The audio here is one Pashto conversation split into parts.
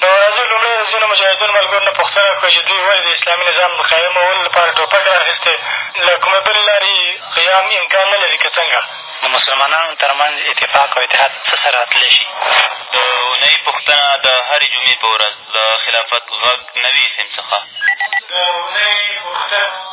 د ورځې لومړۍ ورځ ځینو مجاهدینو ملګرو نه پوښتنه وکړه چې دوی ولې د اسلامي نظام د قایمولو لپاره ټوپک را اخېستی، له کومې بلې لارې یې قیام امکان نه لري که څنګه؟ د مسلمانانو تر منځ اتفاق او اتحاد څه سره تللی شي؟ د اونۍ پوښتنه، د هرې جمعې په ورځ د خلافت غږ نوي اېف اېم څخه. د اونۍ پوښتنه.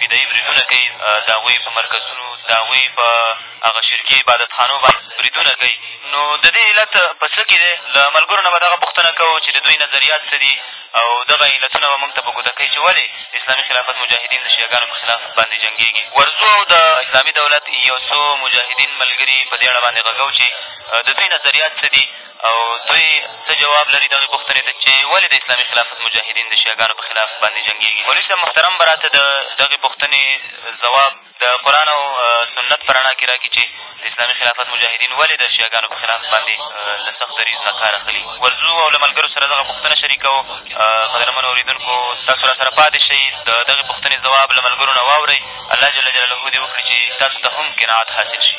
فدايي بریدونه کوي، د هغوی په مرکزونو، د هغوی په هغه شرکي عبادتخانو باندې بریدونه کوي، نو د دې علت په څه کښې دی؟ له ملګرو نه به دغه پوښتنه کوو چې د دوی نظریات څه دي او دغه علتونه به مونږ ته په ګوته کوي چې ولې د اسلامي خلافت مجاهدین د شیعه ګانو په خلاف باندې جنګېږي. ورځو او د اسلامي دولت یو څو مجاهدین ملګري په دې اړه باندې غږو چې د دوی نظریات څه دي؟ او دوی څه جواب لري دغې پوښتنې ته چې ولې د اسلامي خلافت مجاهدین د شیعه ګانو په خلاف باندې جنګېږي؟ مولوي صاحب محترم به را ته د دغې پوښتنې ځواب د قرآن او سنت په رڼا کښې را کړي چې د اسلامي خلافت مجاهدین ولې د شیعه ګانو په خلاف باندې له سخت دریځ نه کار اخلي؟ ورځو او له ملګرو سره دغه پوښتنه شریکوو. قدرمنو اورېدونکو تاسو را سره پاتې شئ، د دغې پوښتنې ځواب له ملګرو نه واورئ. الله جل جلاله دې وکړي چې تاسو ته هم قناعت حاصل شي.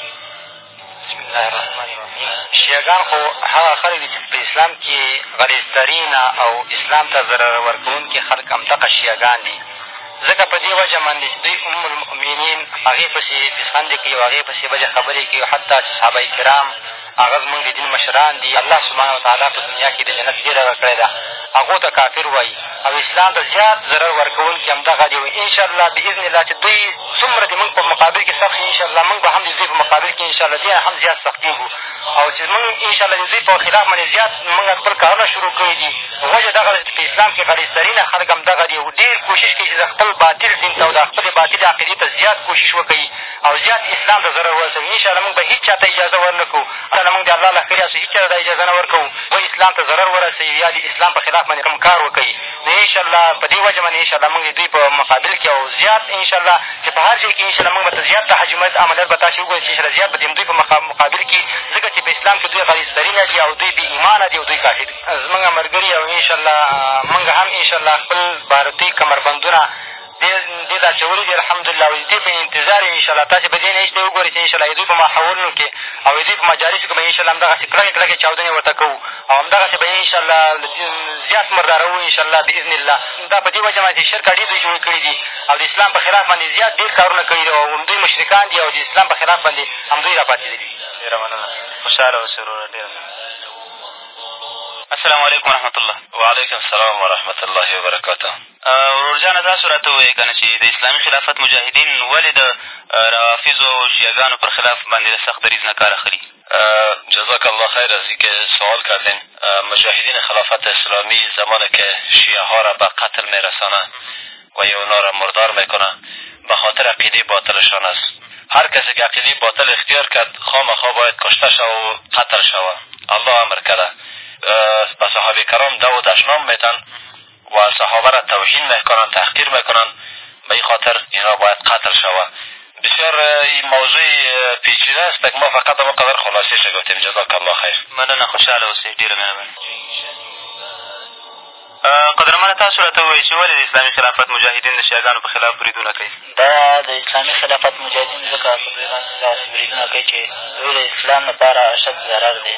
بسم الله الرحمن الرحیم شیعهګان خو هغه خلک دي چې په اسلام کې غلیظترینه او اسلام ته ضرر ورکوونکي خلک همدغه شیعهګان دي ځکه په دې وجه باندې چې دوی ام المؤمنین هغې پسې پسخندې کوي او هغې پسې بجې خبرې کوي حتی چې صحابه کرام هغه زمونږ د دین مشران دي الله سبحانه وتعالی په دنیا کې د جنت ډېره ورکړې ده هغو ته کافر وايي او اسلام ته زیات ضرر ورکوونکي همدغه دي او ان شاء الله باذن الله چې دوی څومره د مونږ په مقابل کښې سخت شي ان شاء الله مونږ به هم د دوی په مقابل کښې ان شاء الله دې نه هم زیات سختېږو او چې مونږ ان شاء الله د دوی په خلاف باندې زیات مونږ خپل کارونه شروع کړي دي وجه دغه ده چې په اسلام کښې غلیظترینه خلک همدغه دي او ډېر کوشش کوي چې د خپل باطل دین ته او د خپلې باطلې عقیدې ته زیات کوشش وکړي او زیات اسلام ته ضرر ورسوي ان شاءالله مونږ به هېچا ته اجازه ور نه کړو انشاءالله مونږ د الله لښکر یاستو هېچا ته دا اجازه نه ورکوو به اسلام ته ضرر ورسوي یا د اسلام په خلاف باندې کوم کار وکړي نو انشاءالله په دې وجه باندې انشاءالله مونږ د دوی په مقابل کښې او زیات انشاءالله چې په هر ځای کښې انشاءالله مونږ به زیات تهاجمت عملیات به تاسې وګورئ چې انشاءالله زیات به د دوی په مقابل کښې ځکه چې په اسلام کښې دوی غلیظ ترینه دي او دوی بې ایمانه دي او دوی کافر دي زمونږ ملګري او انشاءالله مونږ هم انشاءالله خپل بارتي کمربندونه دې ته اچولي دي الحمدالله او د دې په انتظار یو انشاالله تاسې به دې نېستۍ وګورئ چې انشاالله د دوی په ماحولونو کښې او د دوی په مجالسو کښې به انشاالله همدغسې کلکې کلکې چاودنې ورته کوو او همدغسې به یې انشاالله زیات مرداروو انشاالله باذن الله دا په دې وجه باندې چې شرک اډې دوی جوړې کړي دي او د اسلام په خلاف باندې زیات ډېر کارونه کړي دي او همدوی مشرکان دي او د اسلام په خلاف باندې همدوی را پاتې دي ډېره مننه خوشحاله اوسې وروره ډېره السلام علیکم ورحمت الله وعلیکم السلام ورحمت الله وبرکاته ورور جانه تاسو راته ووایئ که نه چې د اسلامي خلافت مجاهدین ولې د روافضو او شیعه ګانو پر خلاف باندې د سخت دریځ نه کار اخلي؟ جزاک الله خیرا زی که سوال کردین مجاهدین خلافت اسلامی زمانی که شیعه ها را به قتل می رسانه و یا اونا را مردار می کنه به خاطر عقیده باطلشان است هر کسی که عقیده باطل اختیار کرد خامخا باید کشته شوه و قتل شوه الله امر کرده به صحابه کرام دعوت اشنام میتن و از صحابه را توهین می کنند تحقیر می کنند به این خاطر اینها باید قتل شوند بسیار این موضوع پیچیده است که ما فقط همون قدر خلاصهش را گفتیم جزاک الله خیر مننه خوشحاله اوسې ډېره مهرباني قدرمنه تاسو راته ووایئ چې ولې د اسلامي خلافت مجاهدین د شیعګانو په خلاف بریدونه کوي دا د اسلامي خلافت مجاهدین ځکه په دوی باندې داسې بریدونه کوي چې دوی د اسلام لپاره اشد ضرر دی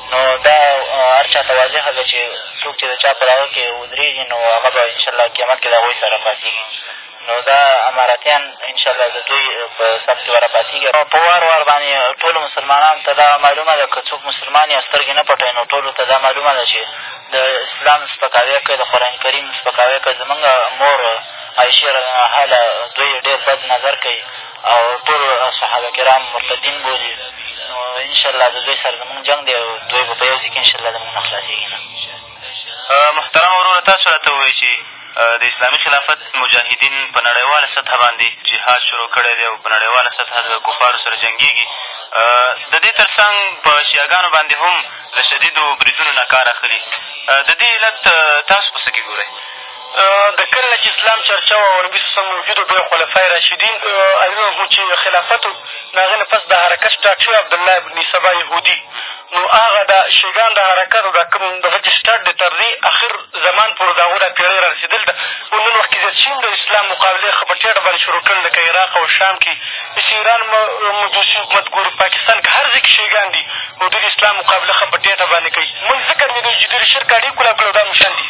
نو دا هر چا ته واضحه ده چې څوک چې د چا په راغه کښې ودرېږي نو هغه به انشاالله قیامت کښې د هغوی سره راپاڅېږي نو دا امارتیان انشاالله د دوی په صف کښې به راپاڅېږي او په وار وار باندې ټولو مسلمانانو ته دا معلومه ده که څوک مسلمان یې او سترګې نه پټوي نو ټولو ته دا معلومه ده چې د اسلام سپکاوی کوي د قرآن کریم سپکاوی کوي زمونږ مور عایشې رض له دوی ډېر بد نظر کوي او ټول صحابه کرام مرتدین بولي نو انشاءالله د دوی سره زمونږ جنګ دی او دوی به په یو ځای کښې انشاءالله د مونږ نه خلاصېږي نه محترم وروره تاسو راته ووایئ چې د اسلامي خلافت مجاهدین په نړیواله سطحه باندې جهاد شروع کړی دی او په نړیواله سطحه د کفارو سره جنګېږي د دې تر څنګ په شیعګانو باندې هم له شدیدو بریدونو نه کار اخلي د دې علت تاسو په څه کښې ګورئ د کله نه چې اسلام چرچا وه او نبي صلی الله علیه وسلم موجود و بیا خلفای راشدین علیهم هم چې خلافت و د هغې نه پس دا حرکت سټارټ شوی عبدالله ابن سبا یهودي نو هغه دا شیګان دا حرکت او دا کوم دغه چې سټارټ دی تر دې اخر زمان پورې د هغو دا پېړۍ را رسېدل ده او نن وخت کښې زیات چین د اسلام مقابله ښه په ټېټه باندې شروع کړل لکه عراق او شام کښې چې ایران مجوسي حکومت ګوري پاکستان کښې هر ځای کښې شیګان دي او دوی د اسلام مقابله ښه په ټېټه باندې کوي مونږ ځکه نه دي چې دوی د شرک اډې کلاب کړي او دا مشران دي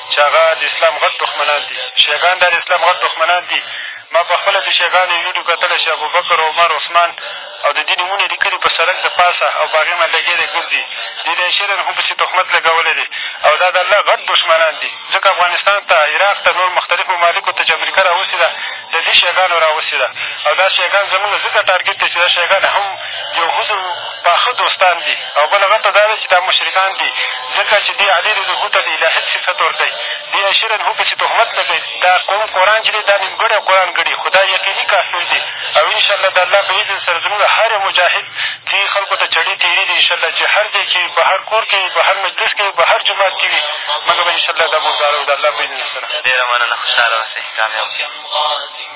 چې هغه د اسلام غټ دښمنان دي شیعه ګان دا د اسلام غټ دښمنان دي ما په خپله د شیعه ګانو یو ویډیو کتلی چې ابوبکر عمر عثمان او د دې نومونه یې لیکلي په سړک د پاسه او په هغې باندې لګېدی ګرځي دې ته یې شرعن هم پسې تهمت لګولی دی او دا د الله غټ دښمنان دي ځکه افغانستان ته عراق ته نور مختلف ممالکو ته چې امریکا راوستې ده د دې شیعه ګانو راوستې ده او دا شیعه ګان زموږ ځکه ټارګېټ دی چې دا شیعه ګان هم یو خو زه پاخه دوستان دي او بله غته دا ده چې دا مشرکان دي ځکه چې دې علي رضه ته د الهیت صفت ورکوي دې عشر رضه پسې تهمت لګوي دا قوم قرآن چې دی دا نیمګړی قرآن ګڼي خو دا یقیني کافر دي او انشاءالله د الله په اذن سره زموږ هر مجاهد دې خلکو ته چړې تېري دي انشاءالله چې هر ځای کې په هر کور کې په هر مجلس کې په هر جومات کې وي مګر به انشاءالله دا مردارو د الله په اذن سره ډېره مننه خوشحاله اوسئ کامیاب اوسئ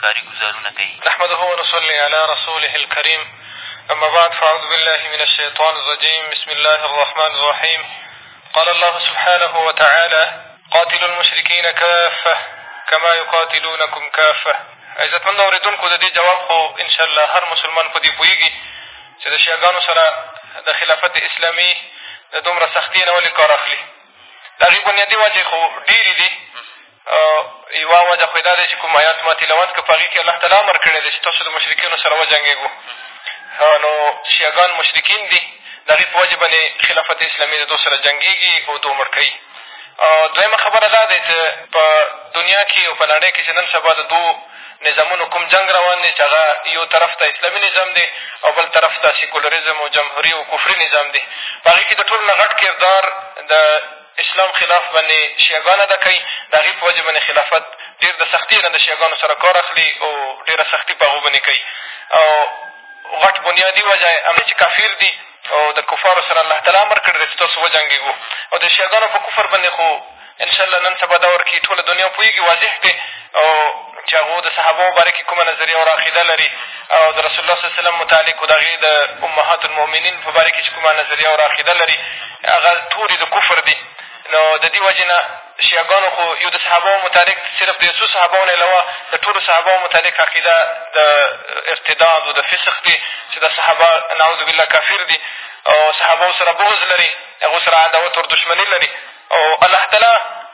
کاري ګوزارونه کوي. نحمده و نصلي علی رسوله الکریم اما بعد فاعوذ بالله من الشیطان الرجیم بسم الله الرحمن الرحیم قال الله سبحانه و تعالی قاتلوا المشرکین کافة کما یقاتلونکم کافة عزتمندو اورېدونکو د دې جواب خو انشاءالله هر مسلمان په دې پوهېږي چې د شیعهګانو سره د خلافت اسلامي د دومره سختي نه ولې کار اخلي د هغې بنیادي وجې خو ډېرې دي یوه وجه خو یې دا دی چې کوم ایات ما تلاوت کړ په هغې کښې الله تعالی امر کړی دی چې تاسو د مشرکینو سره وجنګېږو نو شیعګان مشرکین دي د هغې په وجه باندې خلافت اسلامي د دوی سره جنګېږي او دوی مړ کوي دویمه خبره دا دی چې په دنیا کې او په نړۍ کې چې نن سبا د دوو نظامونو کوم جنګ روان دی چې هغه یو طرف ته اسلامي نظام دی او بل طرف ته سیکولریزم او جمهوري او کفري نظام دی په هغې کښې د ټولو نه غټ کردار د اسلام خلاف باندې شیعه ګان ادا کوي د هغې په وجه باندې خلافت ډېر د سختي نه د شیعه ګانو سره کار اخلي او ډېره سختي په هغو باندې کوي او غټ بنیادي وجه یې همدا چې کافر دي او د کفارو سره الله تعالی امر کړی دی چې تاسو وجنګېږو او د شیعه ګانو په کفر باندې خو انشاءالله نن سبا دور کښې ټوله دنیا پوهېږي واضح دی او چې هغو د صحابو باره کښې کومه نظریه او عقیده لري او د رسول الله صلی وسلم متعلق د هغې د امهات المؤمنین په باره کښې چې کومه نظریه او عقیده لري هغه ټولې د کفر دي نو د دې وجې نه شیعګانو خو یو د صحابو متعلق صرف د یو څو صحابو نه علاوه د ټولو صحابو متعلق عقیده د ارتداد و د فسق دی چې د صحابه نعوذ بالله کافر دي او صحابو سره بغض لري هغو سره عداوت ور دښمني لري او الله تعالی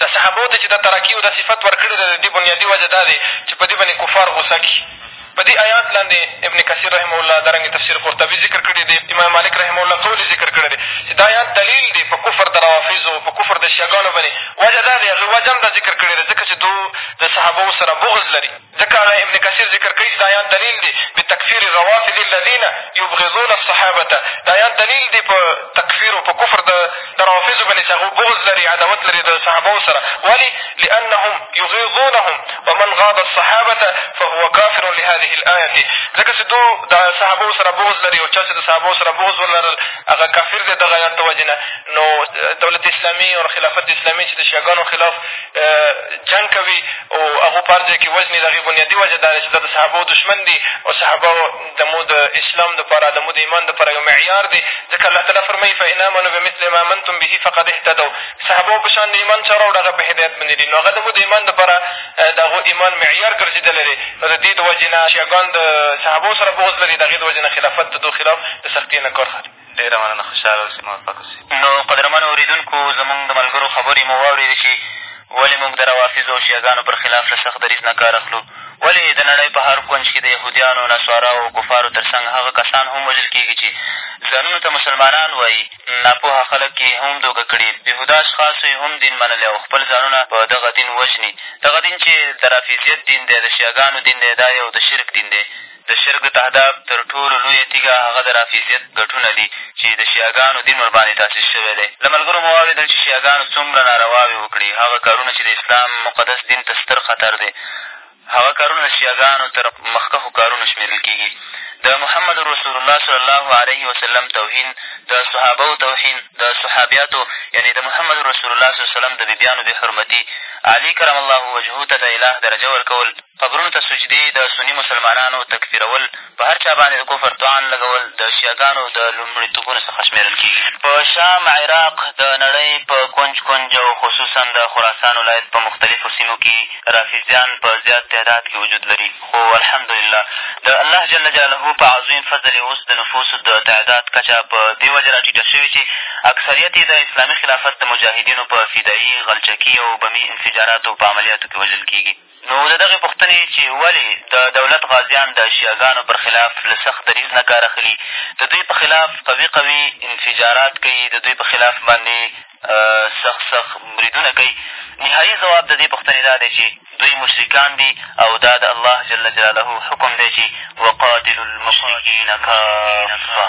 داسې خبرو ته چې د تراکیو دا صفت ورکړې ده، د دې بنیادي وجه دا دی چې په دې باندې کفار غوسه کړي. په دې ایات لاندې ابن کثیر رحمه الله دا رنګې تفسیر قرطبي ذکر کړی دی، امام مالک رحمه الله قول یې ذکر کړی دی چې دا ایات دلیل دی په کفر د روافظو، په کفر د شیعه ګانو باندې. وجه دا دی، هغې وجه هم دا ذکر کړې ده ځکه چې دوی د صحابو سره بغض لري. ځکه هغه ابن کثیر ذکر کوي چې دا ایان دلیل دی بتکفیر الروافد الذین یبغضون الصحابة دا ایان دلیل دی په تکفیر او په کفر د د روافظو باندې چې هغوی بغض لري عداوت لري د صحابو سره ولې لأنهم یغیظونهم ومن غاض الصحابة فهو کافر لهذه الآیة ځکه چې دو د صحابو سره بغض لري او چا چې د صحابو سره بغض ولرل هغه کافر دی دغه ایات د وجې نه نو دولت اسلامي او خلافت اسلامي چې د شیعګانو خلاف جنګ کوي او هغو په هر ځای کښې وژني، د هغې بنیادي وجه دا ده چې دا د صحابهوو دشمن دي او صحابه زموږ د اسلام لپاره زموږ د ایمان لپاره یو معیار دی ځکه الله تعالی فرمایي، فان آمنوا بمثل ما آمنتم به فقد اهتدوا صحابهوو په شان د ایمان چا راوړه هغه په هدایت باندې دي نو هغه زموږ د ایمان لپاره د هغو ایمان معیار ګرځېدلی دی نو د دې د وجې نه شیعه ګان د صحابهوو سره بغض لري د هغې د وجې نه خلافت د دوئ خلاف د سختې نه کار اخلي ډېره مننه خوشحاله اوسې موفق اوسې. نو قدرمنو اورېدونکو زموږ د ملګرو خبرې مو واورېدې چې ولې موږ د روافضو او شیعه ګانو پر خلاف له سخت دریځ نه کار اخلو؟ ولې د نړۍ په هر کونج کې د یهودیانو، نصاراو او کفارو تر څنګ هغه کسان هم وژل کېږي چې ځانونو ته مسلمانان وایي؟ ناپوهه خلک یې هم دوکه کړي، بېهوده اشخاصو یې هم دین منلی او خپل ځانونه په دغه دین وژني. دغه دین چې د رافضیت دین دی، د شیعه ګانو دین دی، دا یو د شرک دین دی. د شرک داهداف تر ټولو لویه تیږه هغه د رافضیت ګټونه دي چي د شیعه ګانو دین ورباندي تاسیس شوی دی. له ملګرو مو واورېدل چي شیعه ګانو څومره نارواوي وکړي، هغه کارونه چي د اسلام مقدس دین ته ستر خطر دی. هغه کارونه د شیعه ګانو تر مخکښو کارونو شمېرل کېږي. د محمد رسول الله صلی الله علیه وسلم توهین، د صحابوو توهین، د صحابیاتو یعنې د محمد رسول الله صلی الله علیه وسلم د بیبیانو بې حرمتي، علي کرم الله وجهه ته د اله درجه ورکول، قبرونو ته سجدې، د سني مسلمانانو تکفیرول، په هر چا باندې د کفر طعن لګول د شیعه ګانو د لومړیتوبونو څخه شمېرل کېږي. په شام، عراق، د نړۍ په کونج کونج او خصوصاً د خراسان ولایت په مختلفو سیمو کې رافضیان په زیات تعداد کې وجود لري، خو الحمد لله د الله جل جلاله په عظیم فضل یې اوس د نفوسو د تعداد کچه په دې وجه را ټیټه شوې چې اکثریت یې د اسلامي خلافت د مجاهدینو په فدایي، غلچکي او بمي انفجاراتو په عملیاتو کې وژل کېږي. نو د دغې پوښتنې چې ولې د دولت غازیان د شیعه ګانو پر خلاف له سخت دریځ نه کار اخلي، د دوی په خلاف قوي قوي انفجارات کوي، د دوی په خلاف باندې سخت سخت بریدونه کوي، نهایي ځواب د دې پوښتنې دا دی چې دوی مشرکان دي او دا د الله جل جلاله حکم دی چې وقاتلوا المشرکین کافة.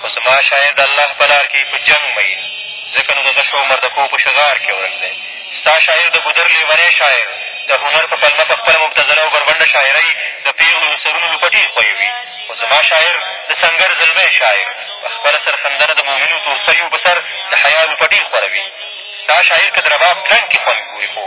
خو زما شاعر د الله په لار کښې په جنګ مئين ځکه نو د غشو او مردکو په شغار کښې ورک دی. ستا شاعر د ګودر لېونی شاعر د هنر په پلمه په خپله مبتذله او بربنډه شاعرۍ د پېغلو د سرونو لوپټې خويوي، خو زما شاعر د سنګر زلمی شاعر په خپله سرښندنه د مؤمنو تورسريو په سر د حيا لوپټې خوروي. ستا شاعر که د رباب ترنګ کښې خوند ګوري خو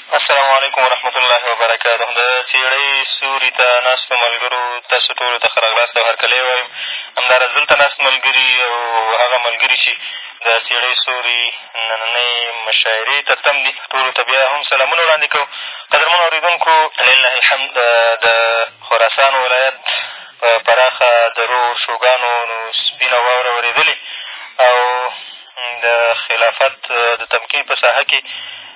السلام علیکم ورحمة الله وبرکاته د څېړۍ سیوري ته ناستو ملګرو تاسو ټولو ته ښه راغلاست او هرکلی وایم همداراز دلته ناست ملګري او هغه ملګري چې د څېړۍ سوري نننۍ مشاعرې ته تم دي ټولو ته بیا هم سلامونه وړاندې کوو قدرمنو اورېدونکو لله الحمد د خراسان ولایت په پراخه درو ورشوګانو نو سپینه واوره ورېدلې او د خلافت د تمکین په ساحه کې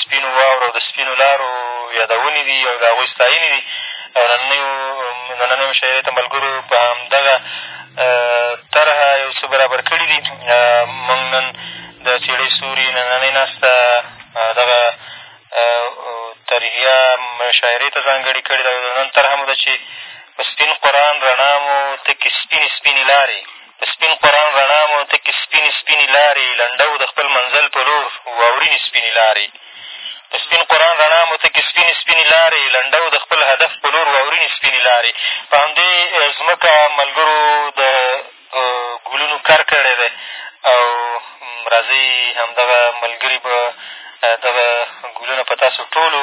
سپینو واورو او د سپینو لارو یادونې دي او د هغوی ستاینې دي او نننیو نننۍ مشاعرې ته ملګرو په همدغه طرحه یو څه برابر کړي دي مونږ نن د څېړۍ سوري نننۍ ناسته دغه طرحیه مشاعرې ته ځانګړې کړې ده او نن طرحه مو ده چې په سپین قرآن رڼا مو تکې سپینې سپینې لارې د سپین قرآن رڼا مو تکې سپینې سپینې لارې لنډوو د خپل منزل په لور واورینې سپینې لارې د سپین قرآن رڼا مو تکې سپینې سپینې لارې لنډوو د خپل هدف په لور واورینې سپینې لارې په همدې ځمکه ملګرو د ګلونو کر کړی دی او راځئ همدغه ملګري به دغه ګلونه په تاسو ټولو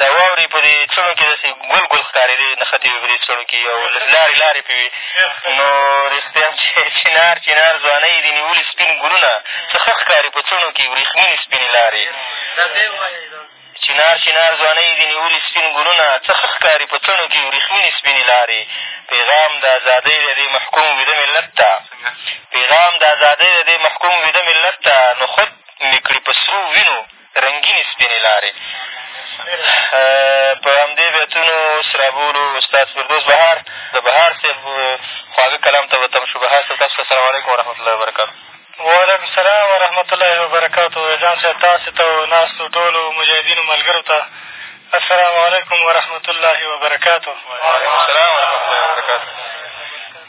د واورې په دې څڼو کښې داسې ګل ګل ښکارېدې، نښتې وې په دې څڼو کښې او لارې لارې پرې وې، نو رښتیا هم چې چنار چنار ځوانۍ یې دې نیولي سپین ګلونه څه ښه ښکاري په څڼو کښې ورېښمینې سپینې لارې. چنار چنار ځوانۍ یې دې نیولي سپین ګلونه څه ښه ښکاري په څڼو کښې ورېښمینې سپینې لارې. پیغام د ازادۍ دی دې محکوم ویده ملت ته پیغام د ازادۍ دی دې محکوم ویده ملت ته نخود مې کړي په سرو وینو. رنګینې سپینې لارې په همدې بیتونو سرابولو استاد فردوس بهار د بهار صاحب خواږه کلام ته به تم شو بهار صاحب تاسو ته السلام علیکم ورحمت الله وبرکاتو وعلیکم السلام ورحمت الله وبرکاتو جان صاحب تاسو ته او ناستو ټولو مجاهدینو ملګرو ته السلام علیکم ورحمت الله وبرکاتو وعلیکم السلام ورحمت الله وبرکاتو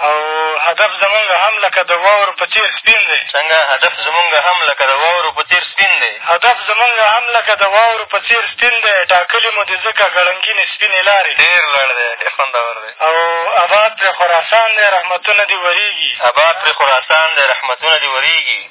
او هدف زمونږ هم لکه د واورو په څېر سپین دی. څنګه؟ هدف زمونږ هم لکه د واورو په څېر سپین دی. هدف زمونږ هم لکه د واورو په څېر سپین دی، ټاکلي مو دي ځکه ګړنګینې سپینې لارې. ډېر لوړ دی، ډېر خوندور دی. او اباد پرې خراسان دی، رحمتونه دې ورېږي. اباد پرې خراسان دی، رحمتونه دې ورېږي.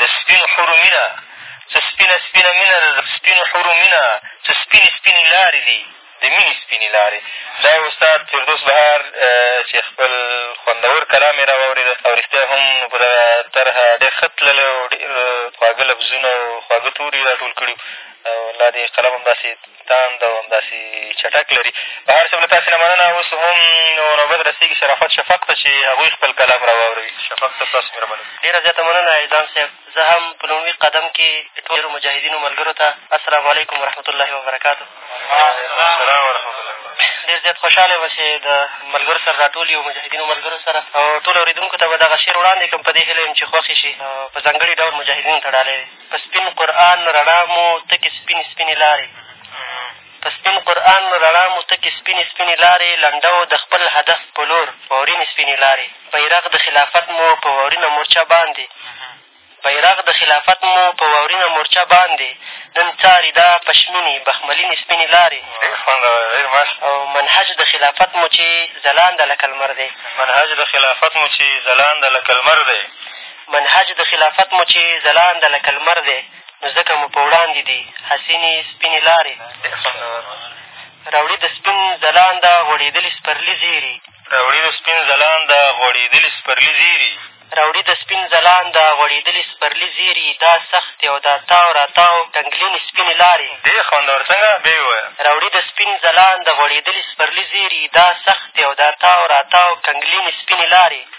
د سپینو حورو مینه څه سپینه سپینه مینه ده د سپینو حورو مینه څه سپینې سپینې لارې دي د مینې سپینې لارې دا استاد فردوس بهار چې خپل خوندور کلام یې را واورېده او رښتیا هم په دغه طرحه ډېر ښه تللی او ډېر خواږه لفظونه او خواږه توري یې را ټول کړي او الله دې قلم همداسې تاند او همداسې چټک لري په هر صورت له تاسې نه مننه اوس هم نو نوبت رسېږي شرافت شفق ته چې هغوی خپل کلام را واوروي شفق صاحب تاسو مهرباني ډېره زیاته مننه ایزان صاحب زه هم په لومړي قدم کې ټولو مجاهدینو ملګرو ته السلام علیکم ورحمت الله وبرکاتو السلام ورحمت الله ډېر زیات خوشحاله یم چې د ملګرو سره را ټول یو مجاهدینو ملګرو سره او ټولو اورېدونکو ته به دغه شعر وړاندې کړم په دې هیله یم چې خوښ یې شي په ځانګړي ډول مجاهدینو ته ډالۍ دی په سپين قرآن رڼا مو تکې سپينې سپينې لارې په سپين قرآن رڼا مو تکې سپينې سپينې لارې لنډو د خپل هدف په لور واورینې سپينې لارې بیرغ د خلافت مو په واورینه مورچه باندې بیرغ د خلافت مو په واورینه مورچه باندې نن څاري دا پشمینې بخملینې سپینې لارې او منهج د خلافت مو چې ځلانده لکه لمر دی منهج د خلافت مو چې ځلانده لکه لمر دی منهج د خلافت مو چې ځلانده لکه لمر دی نو ځکه مو په وړاندې دي حسینې سپینې لارې راوړي د سپین ځلانده غوړېدلي سپرلي زېري راوړي د سپین ځلانده غوړېدلي سپرلي زېري راوړي د سپین ځلانده غوړېدلي سپرلي زېري دا سختې او دا تاو راتاو کنګلینې سپینې لارې دې خوندور څنګه بیا یې ووایه راوړي د سپین ځلانده غوړېدلي سپرلي زېري دا سختې او دا تاو راتاو کنګلینې سپینې لارې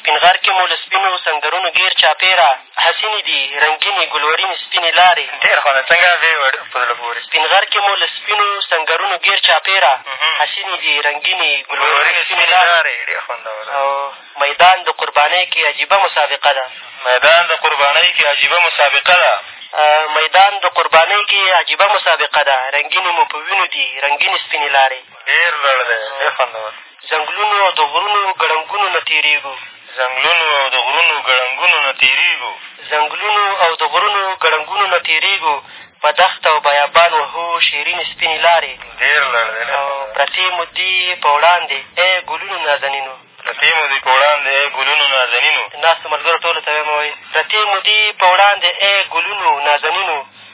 سپین غر کې مو له سپینو سنګرونو ګېر چاپېره حسینې دي رنګینې ګلورینې سپینې لارې ډېر خوند څنګه بې وړو په زړه پورې سپین غر کې مو له سپینو سنګرونو ګېر چاپېره حسینې دي رنګینې ګلورینې سپینې لارې ډېر خوندور او میدان د قربانۍ کې عجیبه مسابقه ده میدان د قربانۍ کې عجیبه مسابقه ده میدان د قربانۍ کې عجیبه مسابقه ده رنګینې مو په وینو دي رنګینې سپینې لارې ډېر لوړ دی ډېر خوندور ځنګلونو او د غرونو ګړنګونو نه تېرېږو. ځنګلونو او د غرونو ګړنګونو نه تېرېږو. ځنګلونو او د غرونو ګړنګونو نه تېرېږو. په دښته او بیابان وهو شېرینې سپینې لارې. ډېر لړ دی نه. او پرتې مو دي په وړاندې ای ګلونو نازنینو. پرتې مو دي په وړاندې ای ګلونو نازنینو. ناستو ملګرو ټولو ته وایم ووایي. پرتې مو دي په وړاندې ای ګلونو نازنینو.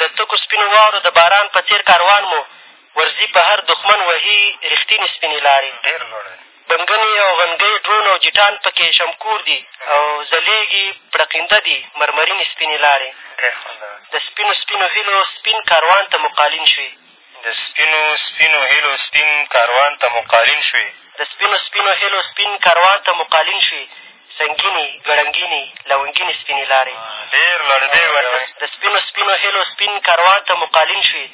د تکو سپینو واورو د باران په څېر کاروان مو ورځي په هر دښمن وهي رښتینې سپینې لارې ډېر لوړ دی بنګنې او غنګۍ ډرون او جیټان په کې شمکور دي او ځلېږي پړقینده دي مرمرینې سپینې لارې د سپینو سپینو هیلو سپین کاروان ته مو قالین شوې د سپینو سپینو هیلو سپین کاروان ته مو قالین شوې د سپینو سپینو هیلو سپین کاروان ته مو قالین شوې سنګینې ګړنګینې لونګینې سپینې لارې ډېر لړزې ورکوي د سپینو سپینو هیلو سپین کاروان ته مو قالین شوې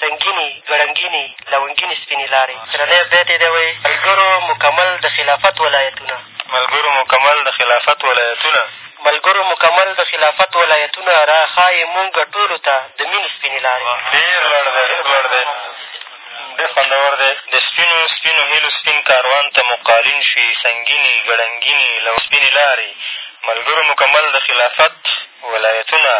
سنګینې ګړنګینې لونګینې سپینې لارې درنی بیت یې دی وایي ملګرو مکمل د خلافت ولایتونه ملګرو مکمل د خلافت ولایتونه ملګرو مکمل د خلافت ولایتونه را ښایې مونږ ټولو ته د مینې سپینې لارې. واه ډېر لوړ دی ډېر لوړ دی ډېر خوندور دی. د سپینو سپینو هیلو سپین کاروان ته مو قالین شوې سنګینې ګړنګینې لوړې سپینې لارې ملګرو مکمل د خلافت ولایتونه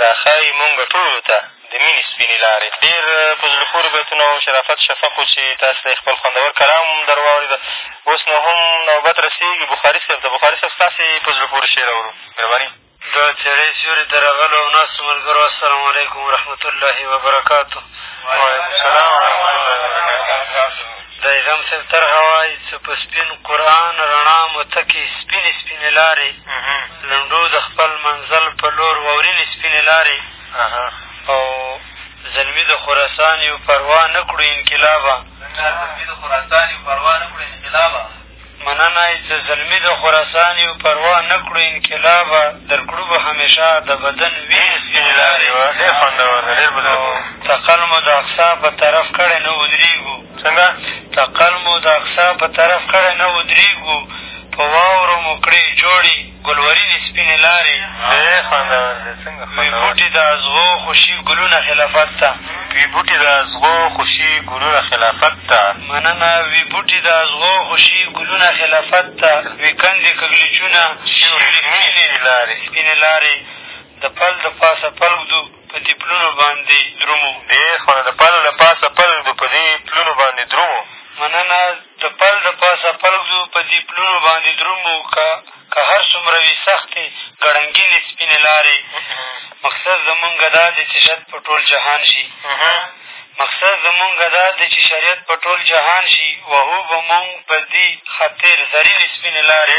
را ښایې مونږ ټولو ته. د مینې سپینې لارې ډېر په زړه پورې بیتونه او شرافت شفق و چې تاسې ته یې خپل خوندور کلام در واورېده اوس نو هم نوبت رسېږي بخاري صاحب ته بخاري صاحب ستاسې په زړه پورې شعر اورو مهرباني د څېړۍ سیوري ته راغلو او ناستو ملګرو السلام علیکم ورحمت الله وبرکاتو وعلیکم السلام ورحمت الله وبرکاتو د اعظم صاحب طرحه وایي څه په سپین قرآن رڼا متکې سپینې سپینې لارې لنډو د خپل منزل په لور واورینې سپینې لارې اها او زلمي د خراسان یو پروا نه کړو انقلابه زلمي د خراسان یو پروا نه کړو انقلابه مننه یې چې زلمي د خراسان یو پروا نه کړو انقلابه در کړو به همېشه د بدن وینې سپینې لارې وه ډېر خوندور ده ډېر بده تقل مو د اقصا په طرف کړی نه ودرېږو څنګه تقل مو د اقصا په طرف کړی نه ودرېږو په واورو مو کړې جوړې ګل ورینې سپینې لارې ډېر خوندور دی څنګه خوندور وي بوټي د اغزو خوشي ګلونه خلافت ته وي بوټي د اغزو خوشي ګلونه خلافت ته مننه وي بوټي د اغزو خوشي ګلونه خلافت ته وي کندې کږلېچونه شي وریښمینې لارې سپینې لارې د پل د پاسه پل ږدو په دې پلونو باندې درومو. ډېر خوند د پل له پاسه پل ږدو په دې پلونو باندې درومو. مننه د پل د پاسه پل ږدو په دې پلونو باندې درومو که که هر څومره وي سختې ګړنګینې سپینې لارې مقصد زمونږ دا دی چې شت په ټول جهان شي مقصد زمونږ دا دی چې شریعت په ټول جهان شي وهو به مونږ په دي خاطر زرینې سپینې لارې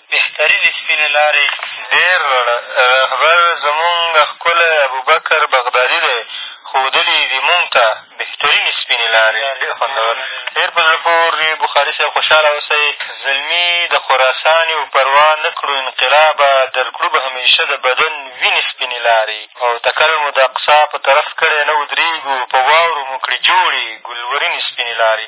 بهترینې سپینې لارې ډېر لوړ رهبر زمونږ ښکلی ابوبکر بغدادي دی ښودلي دي مونږ ته بهترینې سپینې لارې ډېر خوندور ډېر په زړه پورې بخاري صاحب خوشحاله اوسئ زلمي د خراسان یو پروا نه کړو انقلابه در کړو به همېشه د بدن وینې سپینې لارې او تکل مو د اقصی په طرف کړی نه ودرېږو په واورو مو کړې جوړې ګلورینې سپینې لارې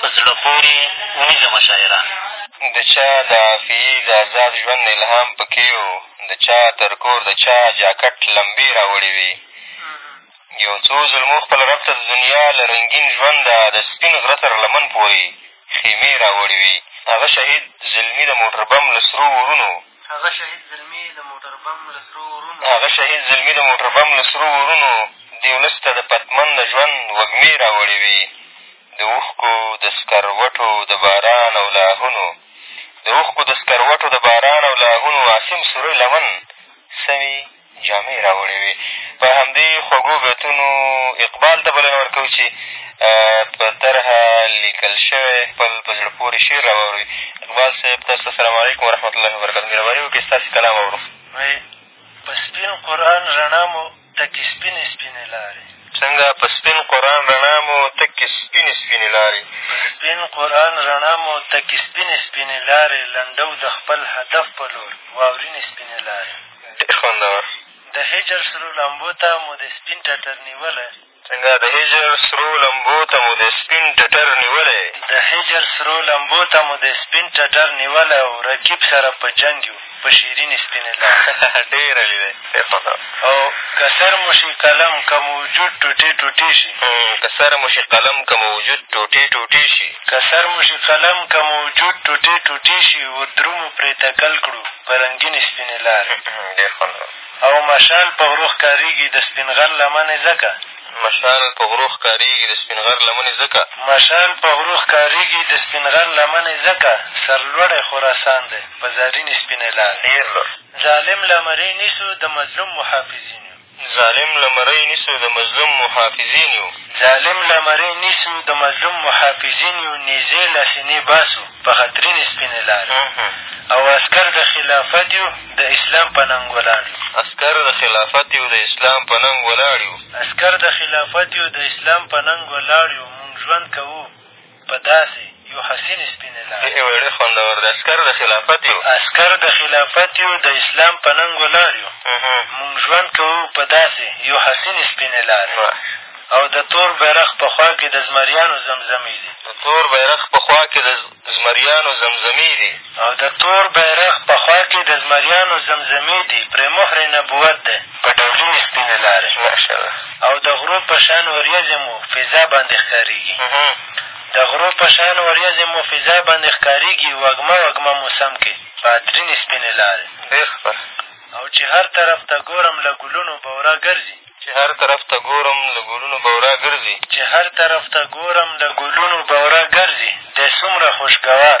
په زړه پورې اوونیزه مشاعره. د چا دعافیې د ازاد ژوند الهام په کې و، د چا تر کور د چا جاکټ لمبې را وړې وې. یو څو زلموخپل رب ته د دنیا له رنګین ژونده د سپین غره تر لمن پورې خېمې را وړې وې. هغه شهید زلمي د موټربم له سرو اورونو. هغه شهید زلمي د موټر بم له سرو ورونو هغه شهید زلمي د موټر بم له سرو ورونو دې ولس ته د پتمن د ژوند وږمې را وړې وې د اوښکو د سکروټو د باران او له اهونو د اوښکو د سکروټو د باران او له اهونو عاصم سورۍ لمن سوي جامې راوړې وې. په همدې خوږو بیتونو اقبال ته بلنه ورکوو چې په طرحه لیکل شوی خپل په زړه پورې شعر را واوروي. اقبال صاحب تاسو ته سلام علیکم ورحمة الله وبرکاته. مهرباني وکړئ ستاسې کلام واورو. وایي په سپین قرآن رڼا مو تکې سپینې سپینې لارې. څنګه په سپین قرآن رڼا مو تکې سپینې سپینې لارې. په سپین قرآن رڼا مو تکې سپینې سپینې لارې لنډو د خپل هدف په لور واورینې سپینې لارې. ډېر خوندور. د هجر سرو لمبو ته مو د سپين ټټر نيولی. څنګه د هجر سرو لمبو ته مو د سپين ټټر نيولی. د هجر سرو لمبو ته مو د سپين ټټر نيولی او رقيب سره په جنګ يو په شيرينې سپينې لارې. ډېر عالي دی. ډېر خوندور. او که سر مو شي قلم که مو وجود ټوټې ټوټې شي. که سر مو شي قلم که مو وجود ټوټې ټوټې شي. که سر مو شي قلم که مو وجود ټوټې ټوټې شي اوردرومو پرې تکل کړو. په رنګینې سپینې لارې او مشال په غرو ښکارېږي د سپین غر لمنې ځکه مشال په غرو ښکارېږي د سپین غر لمنې ځکه مشال په غرو ښکارېږي د سپین غر لمنې ځکه سرلوړی خراسان دی په زرینې سپینې لارې ډېر لوړ ظالم له مرۍ نیسو د مظلوم محافظین یو ظالم له مرۍ نیسو د مظلوم محافظین یو. ظالم له مرۍ نیسو د مظلوم محافظین یو نیزې له سینې باسو په خطرینې سپینې لارې او عسکر د خلافت یو د اسلام په ننګ ولاړ یو. عسکر د خلافت یو د اسلام په ننګ ولاړ یو. عسکر د خلافت یو د اسلام په ننګ ولاړ یو مونږ ژوند کوو. په داسي يو حسيني سپيني لاري. ډېر وړې خوندور دي. عسکر د خلافت يو. عسکر د خلافت يو. د اسلام په ننګ ولاړ يو. موږ ژوند کوو په داسي يو حسيني سپيني لاري. او د تور بيرغ په خوا کي د زمريانو زمزمې دي. د تور بيرغ په خوا کي د زمريانو زمزمې دي. او د تور بيرغ په خوا کي د زمريانو زمزمې دي. پرې مهر نبوت دی. پټولینې سپینې لارې او د غرو په شان وریځې مو فضا باندې ښکارېږي د غرو په شان وریځې مو فضا باندې ښکارېږي وږمه وږمه موسم کې په عطرینې سپینې لارې او چې هر طرف ته ګورم له ګلونو بورا ګرځي چې هر طرف ته ګورم له ګلونو بورا ګرځي چې هر طرف ته ګورم له ګلونو بورا ګرځي دی څومره خوشګوار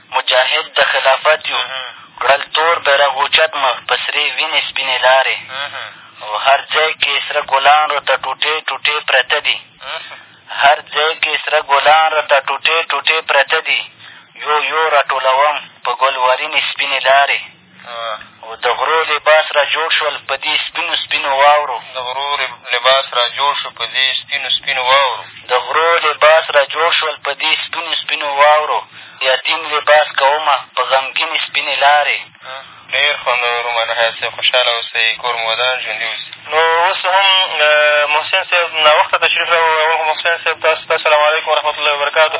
مجاهد د خلافت یو کړل تور بیرغ اوچت مو په سرې وینې سپینې لارې او هر ځای کې سره ګلان رته ټوټې ټوټې پرته دي هر ځای کې سره ګلان رته ټوټې ټوټې پرته دي یو یو راټولوم په ګل ورینې سپینې لارې د غرو لباس را جوړ شو په دې سپینو سپینو واورو د غرو لباس را جوړ شو په دې سپینو سپینو واورو د غرو لباس را جوړ شو په دې سپینو سپینو واورو یتیم لباس کومه په غمګینې سپینې لارې ډېر خوندور عمر حیات صاحب خوشحاله اوسئ کور مو ودان ژوندي اوسئ نو اوس هم محسن صاحب ناوخته تشریف راوړو محسن صاحب تاسو ته سلام علیکم ورحمتالله وبرکاتو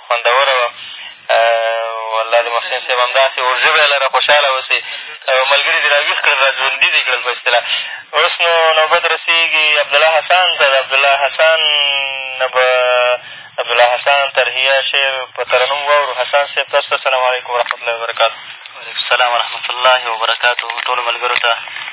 خوندوره وه او الله دې محسن صاحب همداسې اورژبی لره خوشحاله اوسې او ملګري دې راویښ کړل را ژوندي دې کړل په اصطلاح اوس نو نوبت رسېږي عبدالله حسن ته د عبدالله حسن نه به عبدالله حسن ترهیه شعر په ترنم واورو حسن صاحب تاسو ته السلام علیکم ورحمتالله وبرکاتو وعلیکم السلام ورحمتالله وبرکاتو ټولو ملګرو ته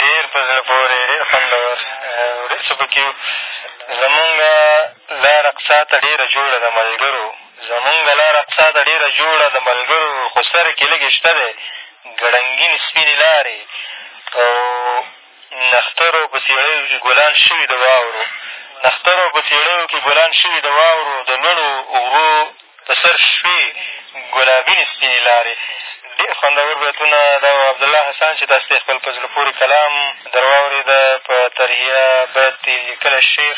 ډېر په زړه پورې ډېر خوندور ډېر څه په کښې زمونږ لار اقصا ته ډېره جوړه ده ملګرو زمونږ لار اقصا ته ډېره جوړه د ملګرو خو سر کښې لږې شته دی ګړنګین سپینې لارې او نښترو په څېړیو کښې ګلان شوي د واورو نښترو په څېړیو کښې ګلان شوي د واورو د لوړو غرو په سر شوې ګلابینې سپینې لارې ډېر خوندور بیتونه دا و عبدالله حسن چې تاسو ته خپل په زړه پورې کلام در واورېده په ترهیه بیت یې لیکلی شعر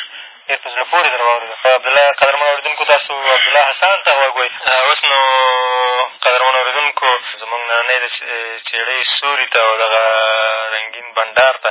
ډېر په زړه پورې در واورېده خو عبدالله قدرمن اورېدونکو تاسو عبدالله حسن ته غوږ وئ اوس نو قدرمن اورېدونکو زمونږ نننۍ د څېړۍ سوري ته او دغه رنګین بنډار ته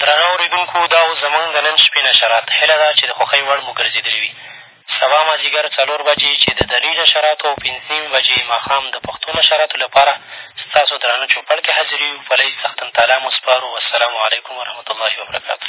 درنو اورېدونکو دا اوس زمونږ د نن شپې نشرات هیله ده چې د خوښۍ وړ مو ګرځېدلي وي سبا مازدیګر څلور بجې چې د دری نشراتو او پنځه نیمې بجې ماښام د پښتو نشراتو لپاره ستاسو درانه چوپړ کې حاضر یو پلۍ سختن تعالی مو سپارو والسلام علیکم ورحمة الله وبرکاته